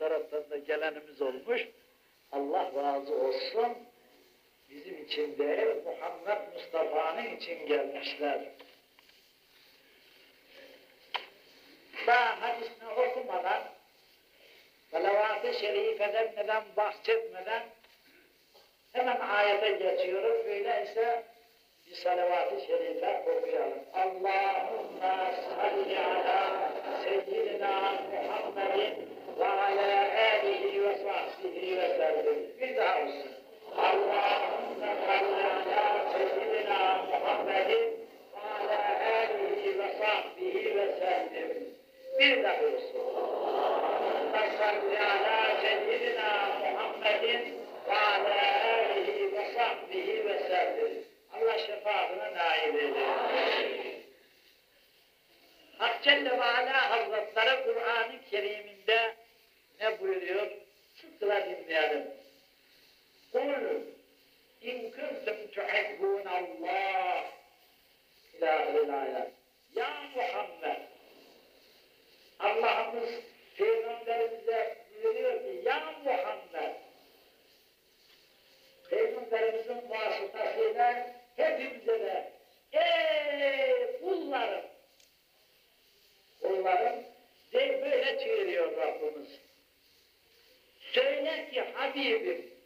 taraftan da gelenimiz olmuş. Allah razı olsun. Bizim için değil, Muhammed Mustafa'nın için gelmişler. Daha hadisini okumadan, salavat-ı şerifeden neden bahsetmeden hemen ayete geçiyoruz. Öyleyse bir salavat-ı şerife okuyalım. Allahümme salli ala seyyidina Muhammedin ve ala alihi ve sahbihi ve sellem. Bir daha olsun. Allahümme salli ala seyyidina Muhammedin ve ala alihi ve sahbihi ve sellem. Bir daha olsun. Allahümme salli ala seyyidina Muhammedin ve ala alihi ve sahbihi ve sellem. Allah şefaatine nail eylesin. Hak Celle ve Ala Hazretleri Kur'an-ı Kerim'inde ne buyuruyor? Sıkla dinleyelim. Kul in kuntum tuhibbun Allah ilahil ayet. Ya Muhammed Allah'ımız Peygamberimize buyuruyor ki Ya Muhammed Peygamberimizin vasıtasıyla hepimize de ey kullarım ki Habibim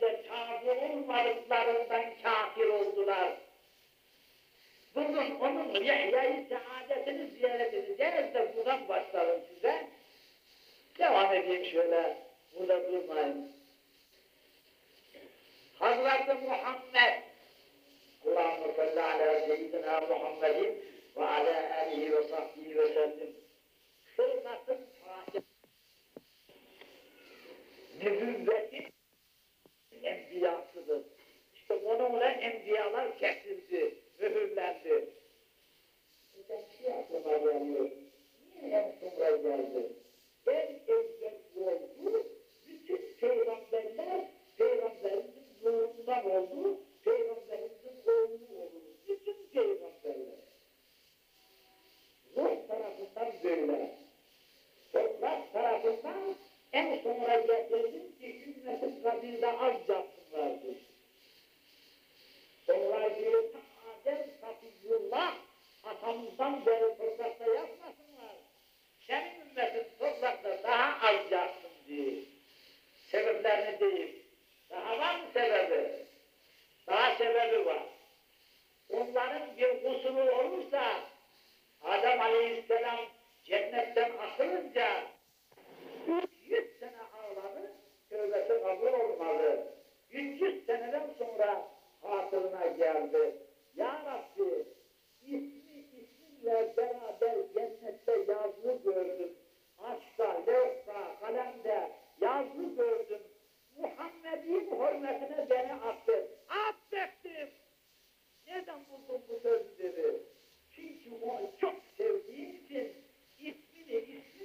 Peygamberimize tabi olmadıklarından kafir oldular. Bugün onun Yahya'yı saadetini ziyaret edeceğiz de buradan başlayalım size. Devam edeyim şöyle, burada durmayın. Hazreti Muhammed Allahümme salli ala seyyidina Muhammedin ve ala alihi ve sahbihi ve sellem. Hırkatın Fatih nübüvvetin enbiyasıdır. İşte onunla enbiyalar kesildi, mühürlendi. Buradan bir şey aklıma geliyor. Niye en sonra geldi? En evvel oldu, bütün peygamberler peygamberimizin ruhundan oldu, peygamberimizin oğlu oldu. Bütün peygamberler. Ruh tarafından böyle. Toprak tarafından en ki ümmetin kabirde az. Onlar diyor ta Adem Safiyullah atamızdan beri toprakta yapmasınlar. Senin ümmetin toprakta daha az yapsın diye. Sebeplerini değil. Daha var mı sebebi? Daha sebebi var. Onların bir kusuru olursa Adem Aleyhisselam cennetten atılınca 100 sene ağladı, Hazreti Hazır olmalı. 300 seneden sonra hatırına geldi. Ya Rabbi, ismi isimle beraber cennette yazılı gördüm. Aşka, levha, kalemde yazılı gördüm. Muhammed'in hürmetine beni affet. Affettim. Nereden buldun bu sözü dedi. Çünkü o çok sevdiği için ismini ismini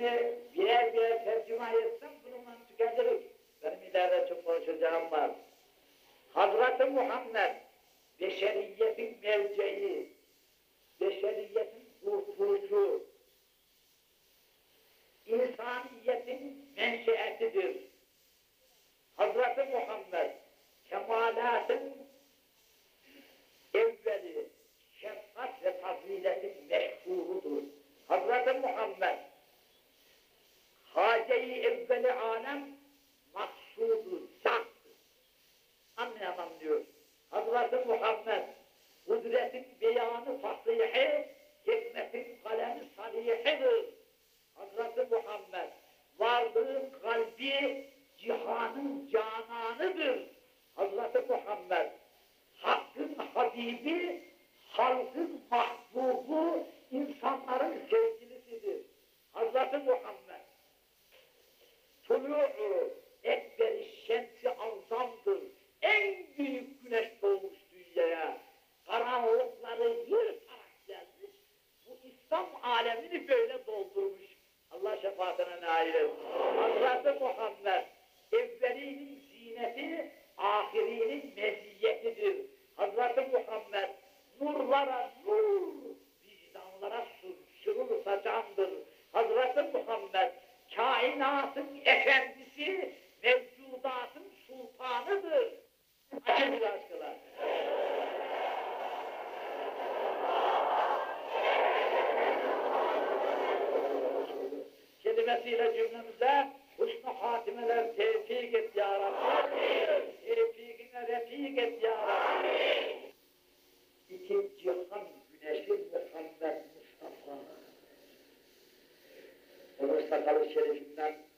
hepsini birer birer tercüme etsem bununla tüketilir. Benim ileride çok konuşacağım var. Hazreti Muhammed beşeriyetin mevceyi, That's.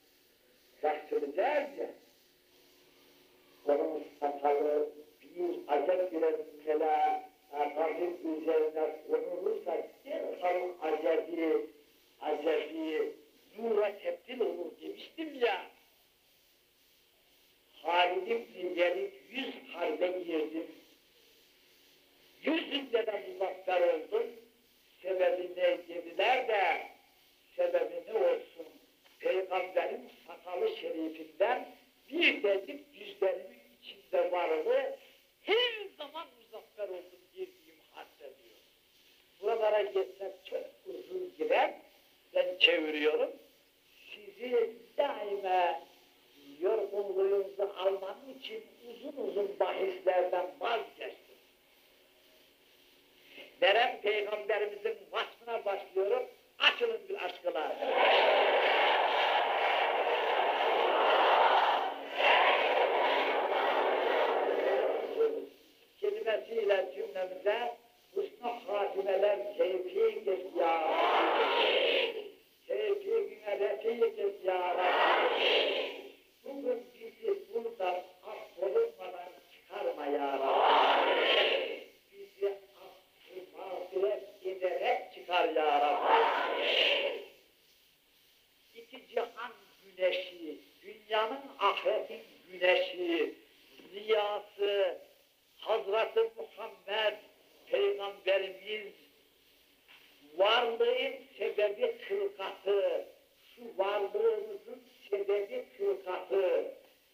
Kılkatı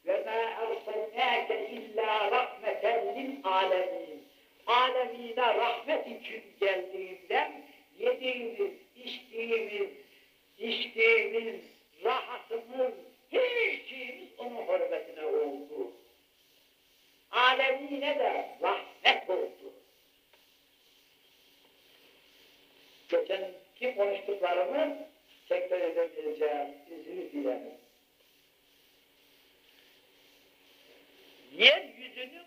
ve ma erselnâke illa rahmeten lil alemin. Alemine rahmet için geldiğinden yediğimiz, içtiğimiz, içtiğimiz, rahatımız, her şeyimiz onun hürmetine oldu alemine de rahmet oldu. Geçenki konuştuklarımı tekrar edemeyeceğim, izini dilerim. Yeryüzünün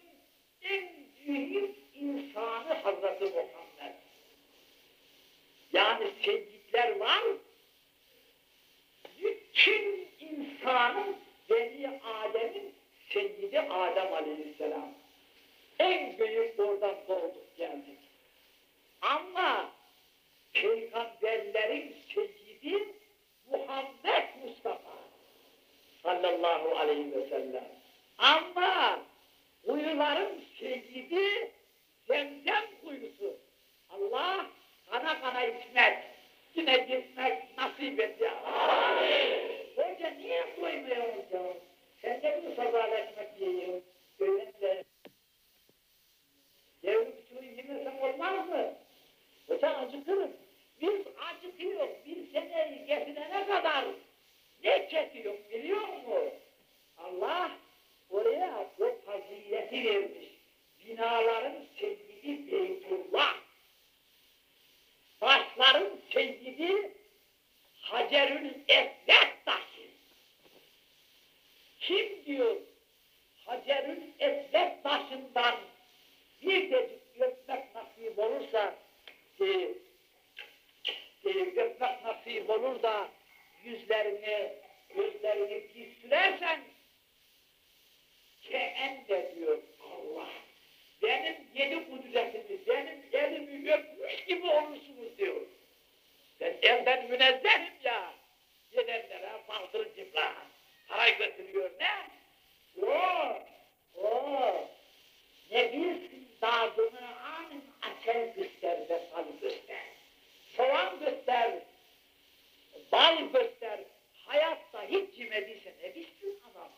en büyük insanı Hazreti Muhammed. Yani sevdikler var, bütün insanın Beni Adem'in Seyyidi Adem Aleyhisselam. En büyük oradan doğduk geldik. Ama peygamberlerin seyyidi Muhammed Mustafa sallallahu aleyhi ve sellem. Ama kuyuların seyyidi zemzem kuyusu. Allah kana kana içmek, yine gitmek nasip et ya. Hoca niye koymuyorsun canım? Sen de mi sabahla ekmek yiyorsun? Öyle de. Yavrum şunu olmaz mı? Hoca acıkırım. Biz acıkıyor. Bir seneyi getirene kadar ne çekiyor biliyor musun? Allah oraya o fazileti vermiş. Binaların seyyidi Beytullah. Başların seyyidi Hacerül Esved taşı. Kim diyor Hacerül Esved taşından bir decik öpmek nasip olursa e, e, öpmek nasip olur da yüzlerini, gözlerini bir Ke'en de diyor Allah. Benim yedi kudretimi, benim elimi öpmüş gibi olursunuz diyor. Ben elden münezzehim ya. Gidenlere baldır cipla. Para götürüyor ne? O, o. Ne bilsin dağdını anın açer göster ve sal göster. Soğan göster, bal göster. Hayatta hiç yemediyse ne bilsin adam.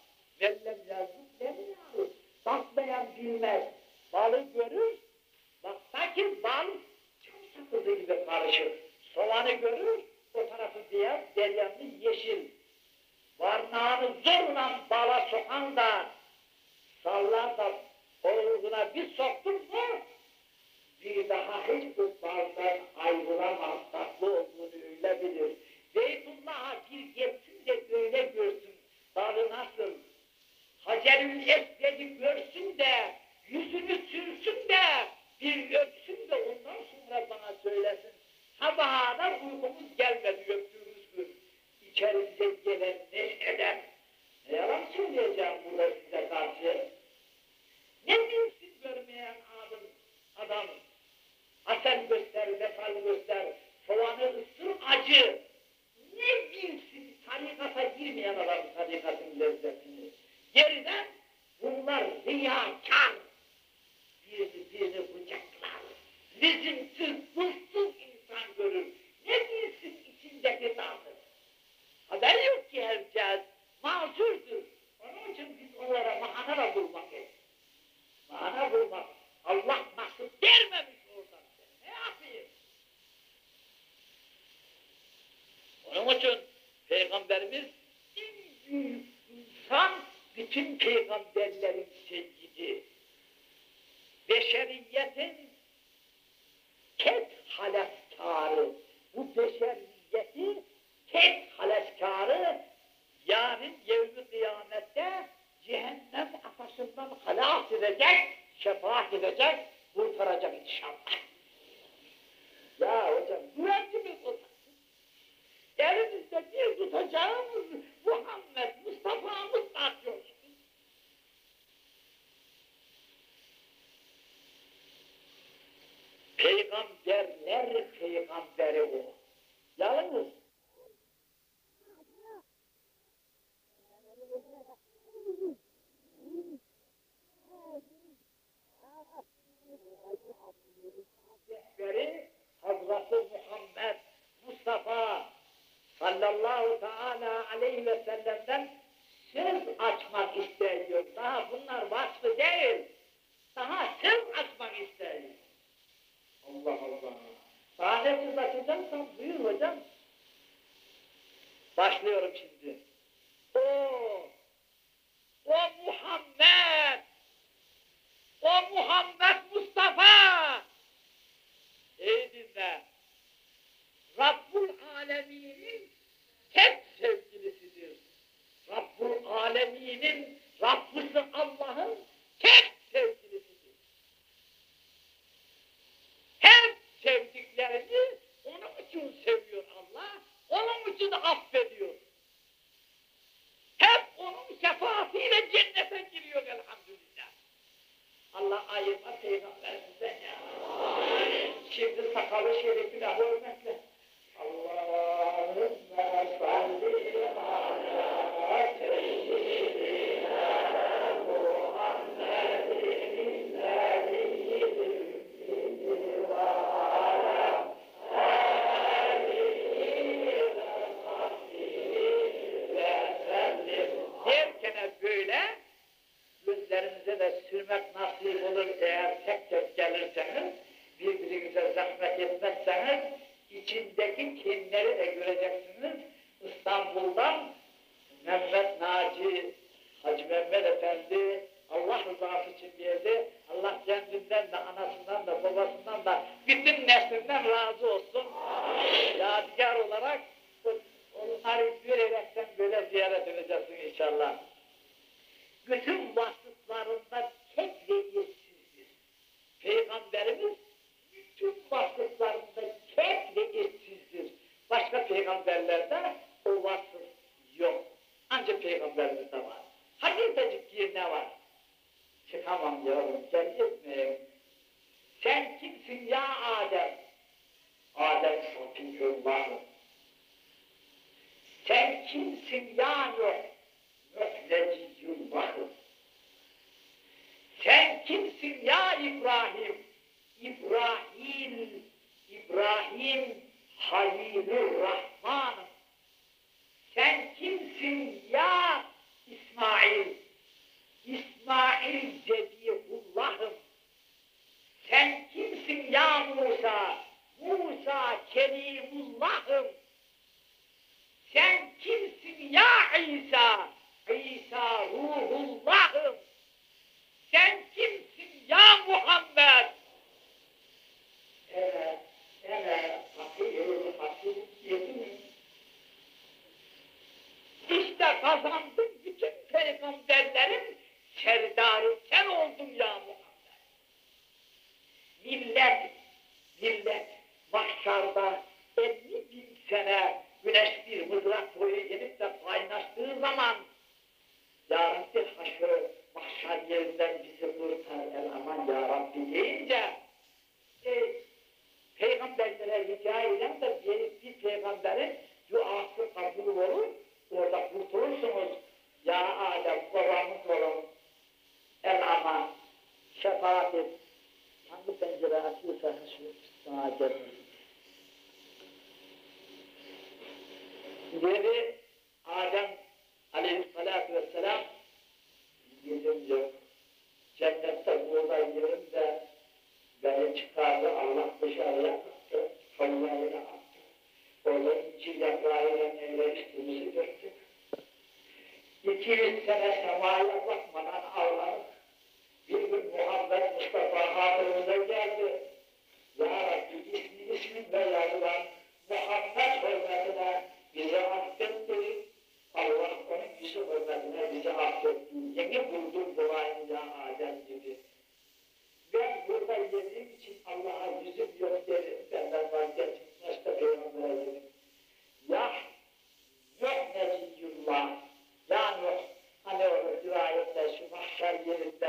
Vellem yazdım demiyor. Bakmayan bilmez. Balı görür, baktaki bal çok sakızı gibi karışır. Soğanı görür, o tarafı beyaz, deryanlı yeşil. Varnağını zorla bala sokan da sallar da oğluna bir soktun mu bir daha hiç bu baldan ayrılamaz, tatlı olduğunu öyle bilir. Beytullah'a bir gitsin de öyle görsün, balı nasıl? Hacerül Esved'i görsün de, yüzünü sürsün de, bir öpsün de ondan sonra bana söylesin. Sabaha da uykumuz gelmedi öptüğümüz gün. İçerimize gelen neşeden. Ne yalan söyleyeceğim burada size karşı. Ne bilsin görmeyen adam, adam. Hasen göster, vefal göster, soğanı ısır acı. Ne bilsin tarikata girmeyen adam tarikatın lezzetini. Geriden bunlar riyakar. Birini birini kucaklar. Lüzumsuz, mutsuz insan görür. Ne bilsin içindeki tadı. Haber yok ki herkes. Mazurdur. Onun için biz onlara bahane da bulmak. Bahane bulmak. Allah nasip vermemiş oradan. Ne yapayım? Onun için Peygamberimiz en büyük insan bütün peygamberlerin seyyidi. Beşeriyetin tek haleskarı, bu beşeriyetin tek haleskarı, yarın yevmi kıyamette cehennem ateşinden halas edecek, şefaat edecek, kurtaracak inşallah. Ya hocam, duran gibi tutarsın. Elimizde bir tutacağımız Muhammed Mustafa'mız atıyorsunuz. Peygamberler peygamberi o. Yalnız rehberi Hazreti Muhammed Mustafa sallallahu teala aleyhi ve sellem'den söz açmak istiyor. Daha bunlar vasfı değil. Daha söz açmak istiyor. Allah Allah. Daha ne söz açacaksam buyur hocam. Başlıyorum şimdi. O, o Muhammed, o Muhammed Mustafa. İyi dinle. Rabbul Alemin'in tek sevgilisidir. Rabbul Alemin'in Rabbisi Allah'ın tek sevgilisidir. Her sevdiklerini onun için seviyor Allah, onun için affediyor. Hep onun şefaatiyle cennete giriyor elhamdülillah. Allah Şimdi sakalı şerifine hürmetle. Allahümme salli ala seyyidina Muhammedin nebiyyil ve ala alihi ve sahbihi ve sellim. Derken böyle gözlerinize de sürmek nasip olur eğer tek tek gelirseniz, birbirinize zahmet etmezseniz, içindeki kinleri de göreceksiniz. İstanbul'dan Mehmet Naci, Hacı Mehmet Efendi, Allah rızası için geldi. Allah kendinden de, anasından da, babasından da, bütün neslinden razı olsun. Yadigar olarak onları görerekten böyle ziyaret edeceksin inşallah bütün vasıflarında tek ve eşsizdir. Peygamberimiz bütün vasıflarında tek ve eşsizdir. Başka peygamberlerde o vasıf yok. Ancak peygamberimizde var. Hakikacık bir ne var? Çıkamam yavrum, gel etmeyeyim. Sen kimsin ya Adem? Adem Safiyullah'ım. Sen kimsin ya Nuh? Mühneciyullahım. Sen kimsin ya İbrahim? İbrahim, İbrahim Halilur Rahmanım. Sen kimsin ya İsmail? İsmail Cebihullahım. Sen kimsin ya Musa? Musa Kelimullahım. Sen kimsin ya İsa? İsa Ruhullahım. Sen kimsin ya Muhammed? Evet, evet, fakirul hakikiyetim. İşte kazandım bütün peygamberlerin serdarı sen oldun ya Muhammed. Millet, millet mahşarda 50 bin sene güneş bir mızrak boyu gelip de kaynaştığı zaman Ya Rabbi haşır mahşer yerinden bizi kurtar el aman Ya Rabbi deyince e, peygamberlere rica eden de bir, bir peygamberin duası kabul olur orada kurtulursunuz. Ya Adem babamız olun. El aman şefaat et. Hangi pencere açıyorsa şu sana gelin. Dedi Adem aleyhissalatu vesselam gidince cennette buğday yerim de beni çıkardı Allah dışarıya attı. Fırlayla attı. Orada incir yaprağıyla neyleştiğimizi gördük. İki yüz sene semaya bakmadan ağladık. Bir gün Muhammed Mustafa hatırımıza geldi ya İblis'in belanına, Muhammed hürmetine bizi affettir. Allah onun yüzü hürmetine bizi affetti. Yeni buldum duayında Adem. Ben burada yediğim için Allah'a yüzüm yok derim. Benden vazgeç. Başka peygambere yedim. Yah, yok Nebiyyullah. Ya Nuh, hani o rivayette şu mahşer yerinde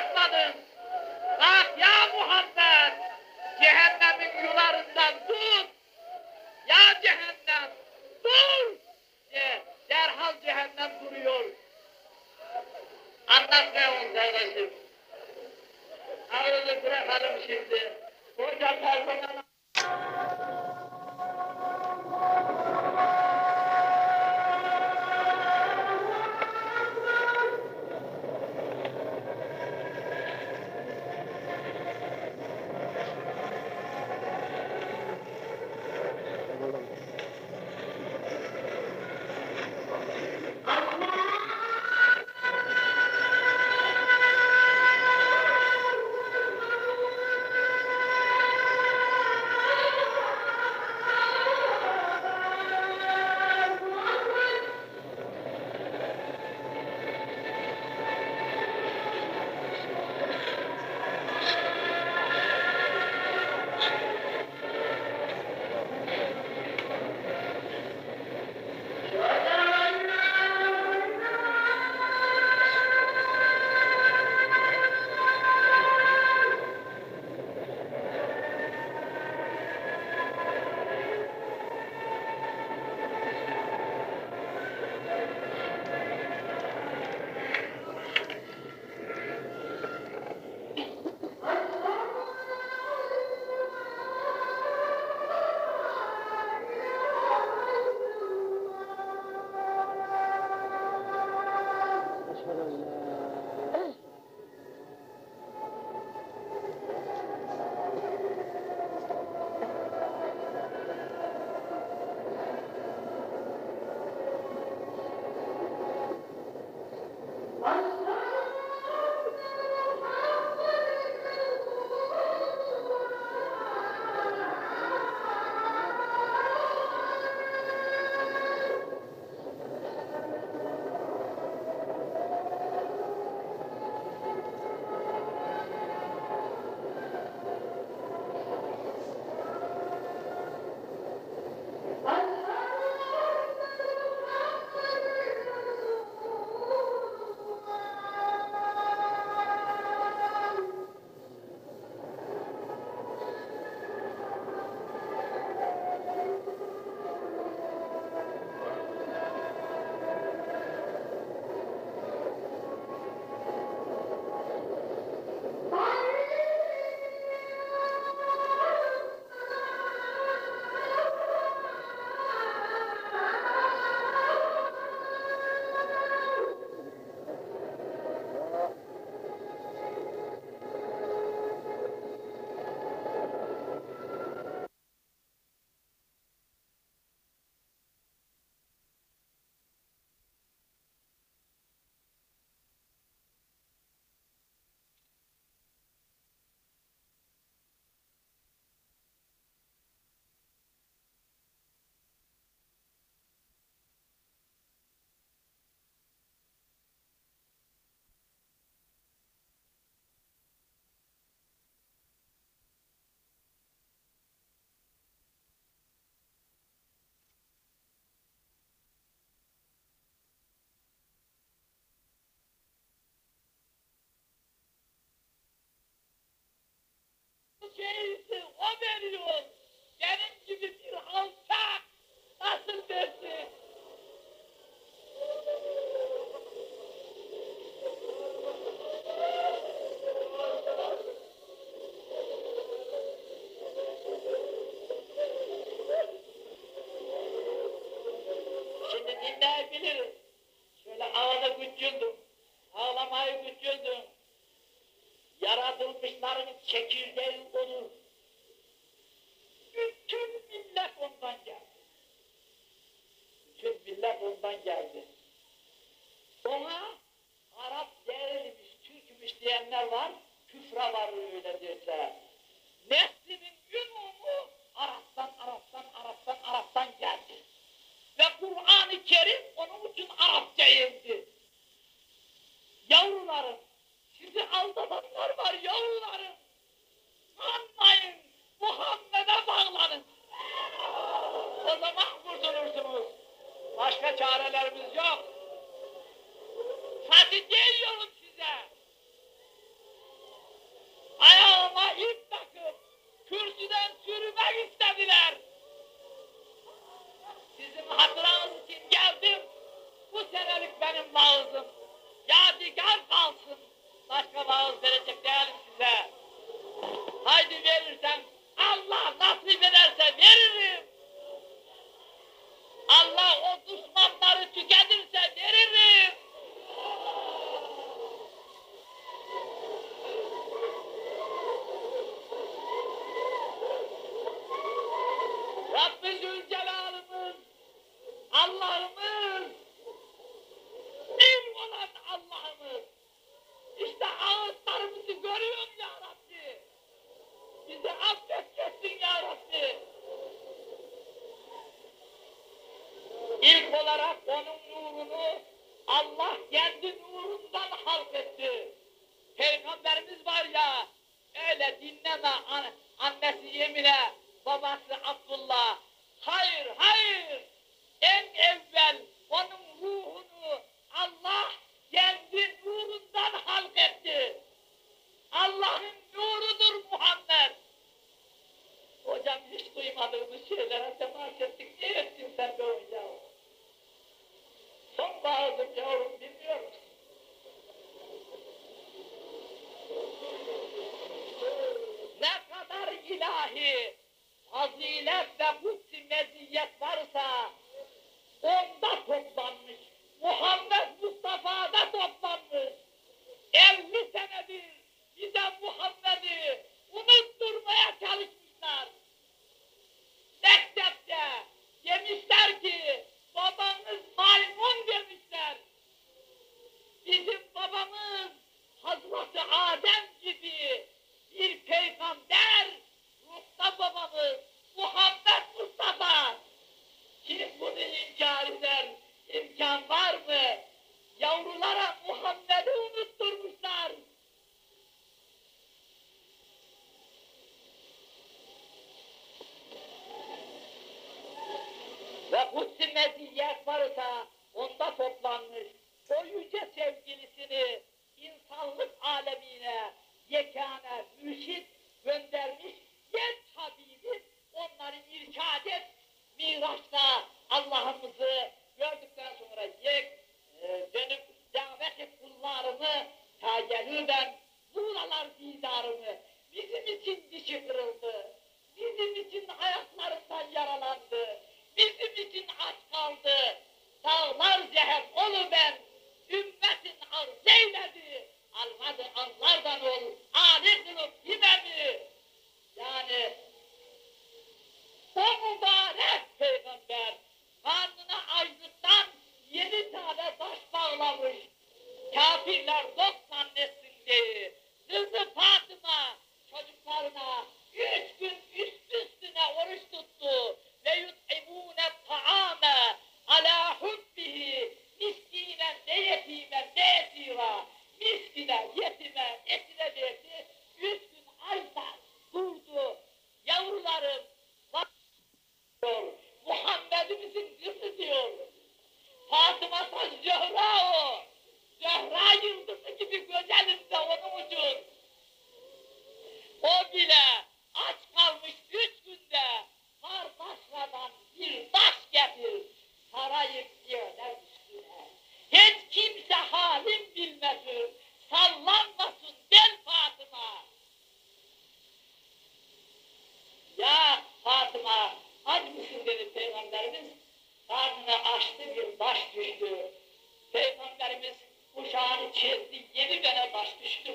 bırakmadın. Rahat out! Jesus. İşte ağıtlarımızı görüyorum ya Rabbi. Bizi affedeceksin ya Rabbi. İlk olarak onun Allah kendi nurundan halk etti. Peygamberimiz var ya, öyle dinleme an- annesi Yemine, babası Abdullah. Hayır, hayır. En evvel onun Allah kendi nurundan halk etti. Allah'ın nurudur Muhammed. Hocam hiç duymadığımız şeylere temas ettik. Ne ettin sen be hocam? Son bazı yavrum bilmiyor musun? Ne kadar ilahi fazilet ve kutsi meziyet varsa onda toplanmış. Muhammed Mustafa'da toplanmış. 50 senedir bize Muhammed'i unutturmaya çalışmışlar. Mektepte demişler ki babanız maymun demişler. Bizim babamız Hazreti Adem gibi bir peygamber, ruhta babamız Muhammed Mustafa. Kim bunu inkar eder? İmkan var mı? Yavrulara Muhammed'i unutturmuşlar. Ve kutsi meziyet varsa onda toplanmış. O yüce sevgilisini insanlık alemine yekâne mürşit göndermiş genç Habibim onları irşad et. Miraç'ta Allah'ımızı gördükten sonra yek e, dönüp davet et kullarını ta gelirden buralar didarını bizim için dişi kırıldı. Bizim için ayaklarından yaralandı. Bizim için aç kaldı. Dağlar zeher olu ben. Ümmetin arz eyledi. Almadı anlardan ol. Ali kılıp himemi. Yani o mübarek peygamber karnına açlıktan yedi tane taş bağlamış. Kafirler doksan nesin diye. Kızı Fatıma çocuklarına üç gün üst üstüne oruç tuttu. Ve yut'imûne ta'ame alâ hubbihi miskinen ve yetimen ve esira. Miskine, yetime, esire verdi. Üç gün ayda durdu. Yavrularım, bak. Muhammed'imizin kızı diyor. Fatıma Saç Zöhra o. Zöhra yıldızı gibi güzelim de onun için. O bile aç kalmış üç günde kardeşlerden bir taş getir. Sarayım diyorlar üstüne. Hiç kimse halim bilmesin. Sallanmasın gel Fatıma. Ya Fatıma hangisi dedi Peygamberimiz karnına açtı bir baş düştü. Peygamberimiz kuşağını çizdi, yedi tane baş düştü.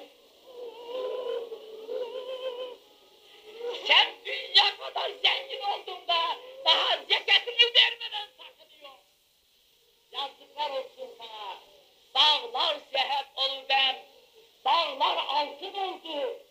Sen dünya kadar zengin oldun da daha zekatını vermeden sakınıyor. Yazıklar olsun sana. Dağlar seher olu ben. Dağlar altın oldu.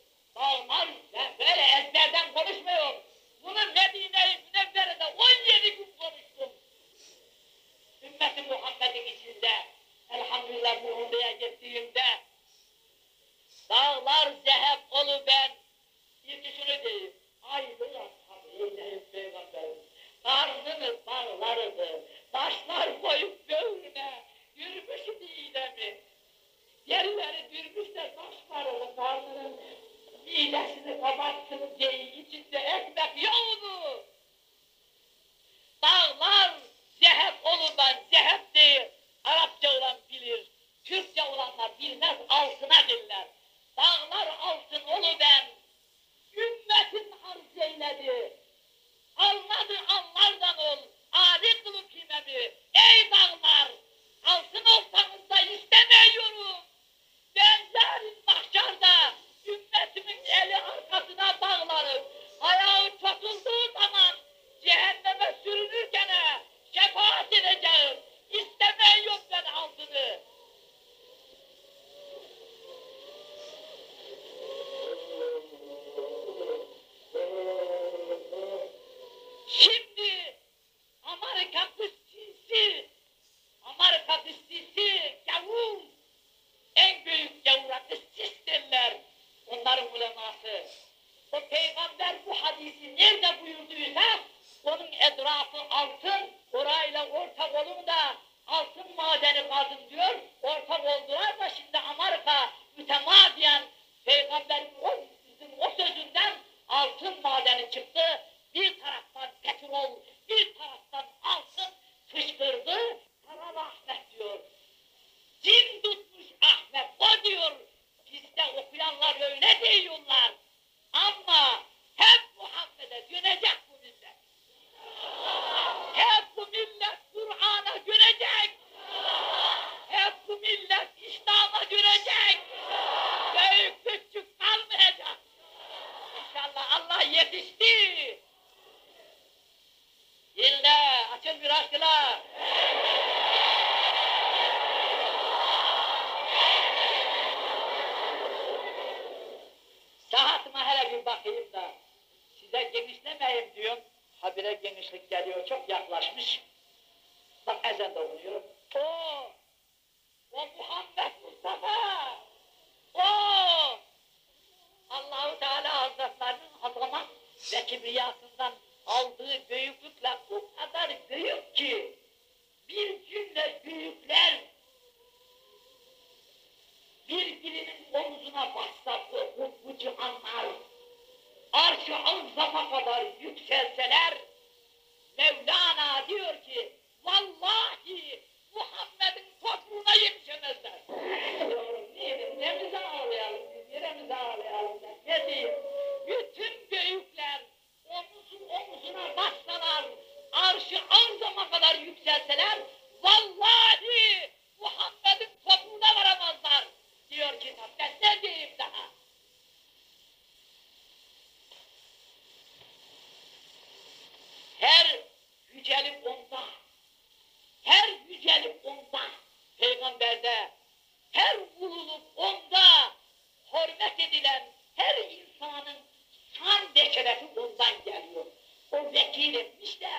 tevil etmiş de,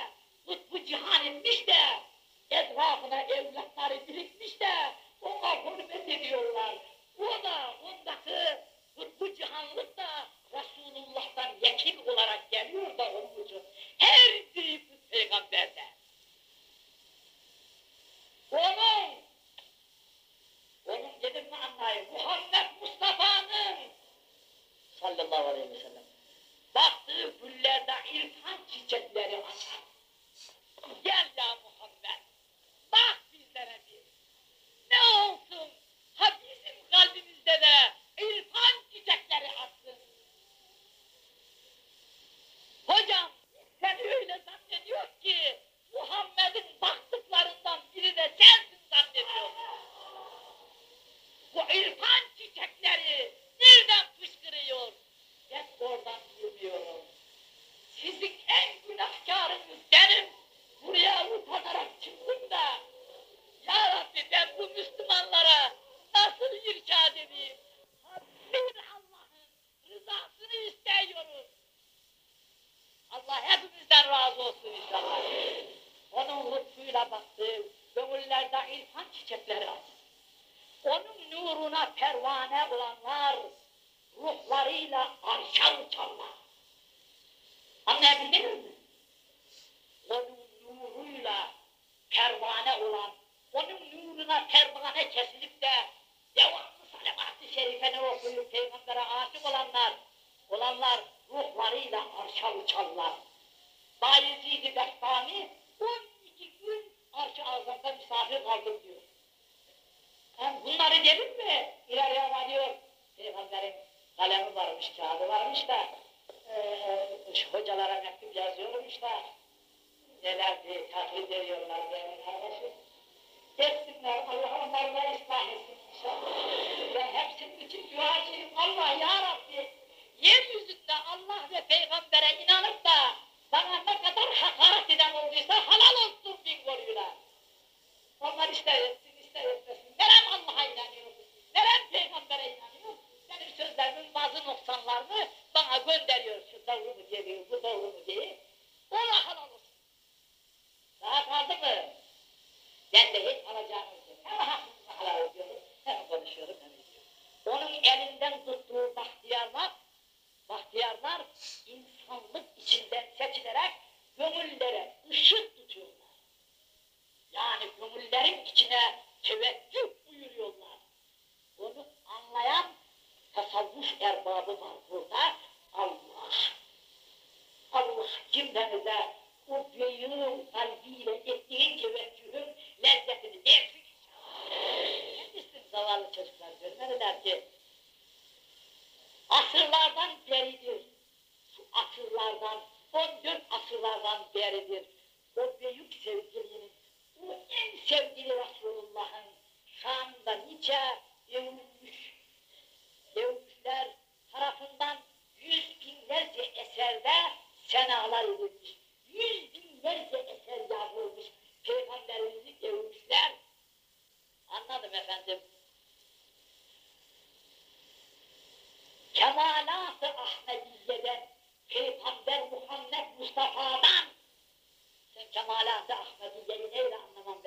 kutbu cihan etmiş de, etrafına evlatları birikmiş de, onlar hürmet ediyorlar. O da ondaki kutbu cihanlık da Resulullah'tan yakın olarak geliyor da onun için. Her birisi peygamberde. Onun, onun dedim mi anlayın, Muhammed Mustafa'nın sallallahu aleyhi ve sellem Baktığı güllerde irfan çiçekleri açar. Gel ediyorum. Sizin en günahkarınız benim. Buraya utanarak çıktım da. Ya Rabbi ben bu Müslümanlara nasıl irşad edeyim? Bir Allah'ın rızasını istiyoruz. Allah hepimizden razı olsun inşallah. Onun lütfuyla baktığı gönüllerde irfan çiçekleri açsın. Onun nuruna pervane olanlar ruhlarıyla arşa uçarlar. Anlayabildiniz mi? Onun nuruyla pervane olan, onun nuruna pervane kesilip de devamlı salavat-ı şerifeni okuyup peygambere aşık olanlar, olanlar ruhlarıyla arşa uçarlar. Bayezid-i Bestami 12 gün arş-ı misafir kaldım diyor. Hem bunları dedim mi? İleriye varıyor. Peygamberin kalemi varmış, kağıdı varmış da şu hocalara mektup yazıyormuş da neler diye taklit ediyorlar benim kardeşim. Geçsinler, Allah onları da ıslah etsin inşallah. Ben hepsinin için duacıyım. Allah ya Rabbi, yeryüzünde Allah ve peygambere inanıp da bana ne kadar hakaret eden olduysa halal olsun bin koruyla. Onlar ister etsin, ister etmesin. Nerem Allah'a inanıyor, nerem peygambere inanıyor. Benim sözlerimin bazı noksanlarını bana gönderiyor. Şu doğru mu geliyor, bu doğru mu diye. Ona halal olsun. Daha kaldı mı? Ben de hiç alacağımız yok. Hem hakkımızı helal ediyorum, hem konuşuyorum, hem ediyorum. Onun elinden tuttuğu bahtiyarlar, bahtiyarlar insanlık içinden seçilerek gönüllere ışık tutuyorlar. Yani gönüllerin içine teveccüh buyuruyorlar. Onu anlayan tasavvuf erbabı var burada. Allah. Allah cümlemize o büyüğün kalbiyle ettiğin teveccühün lezzetini versin. Kendisi zavallı çocuklar görmediler ki asırlardan beridir. Şu asırlardan, 14 asırlardan beridir. O büyük sevgilinin, o en sevgili Resulullah'ın şanında nice övülmüş, övmüşler tarafından yüz binlerce eserde senalar edilmiş. Yüz binlerce eser yazılmış. Peygamberimizi övmüşler. Anladım efendim. Kemalat-ı Ahmediye'den, Peygamber Muhammed Mustafa'dan, sen Kemalat-ı Ahmediye'yi neyle anlamam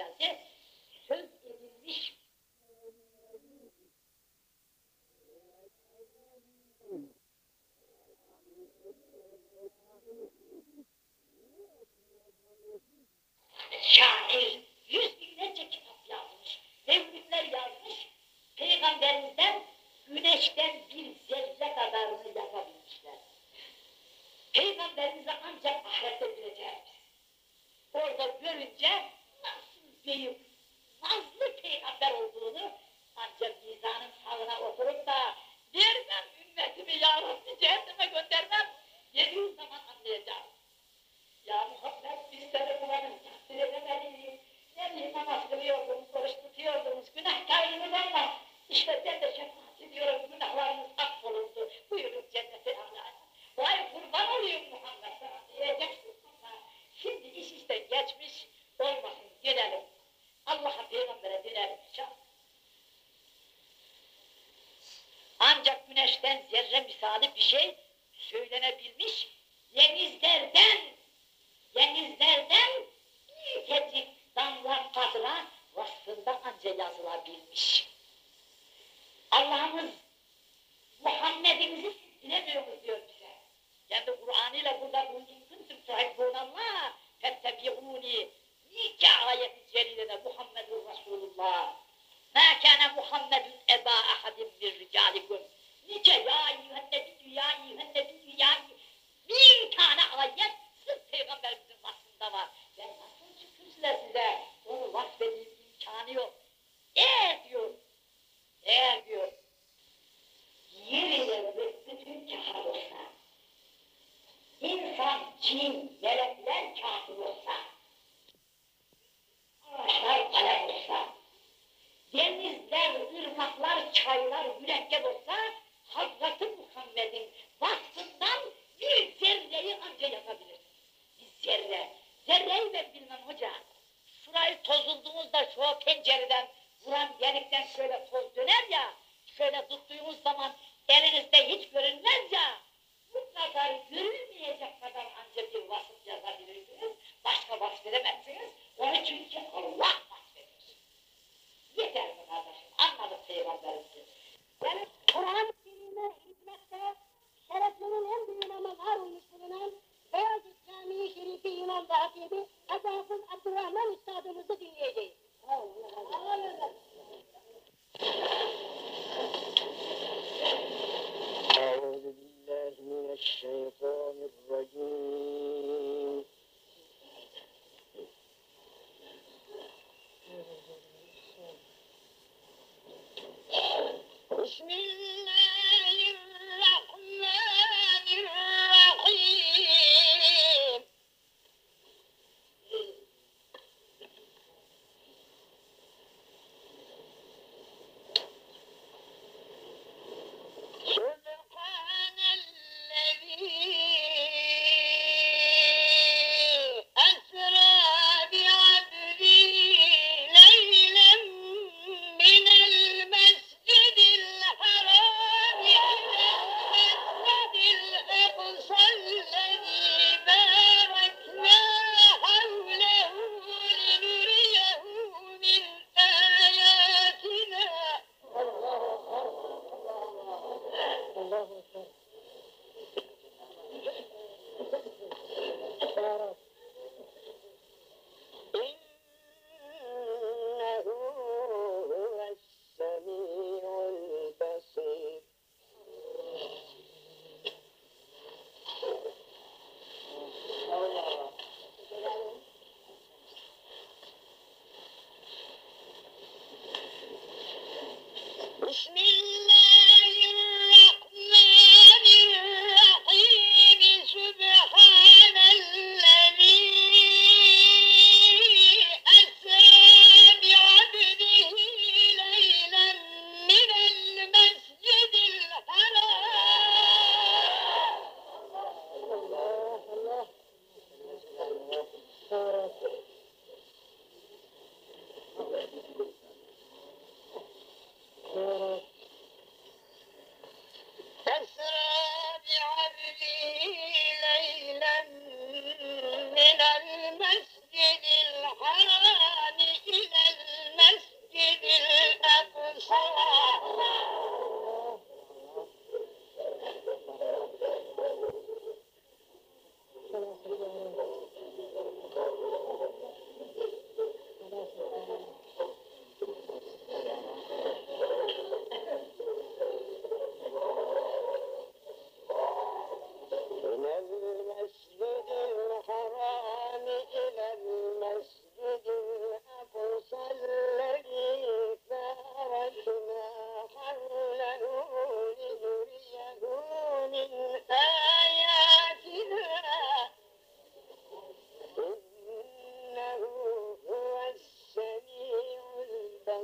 cin, melekler kâfir olsa,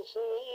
see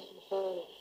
是喝了。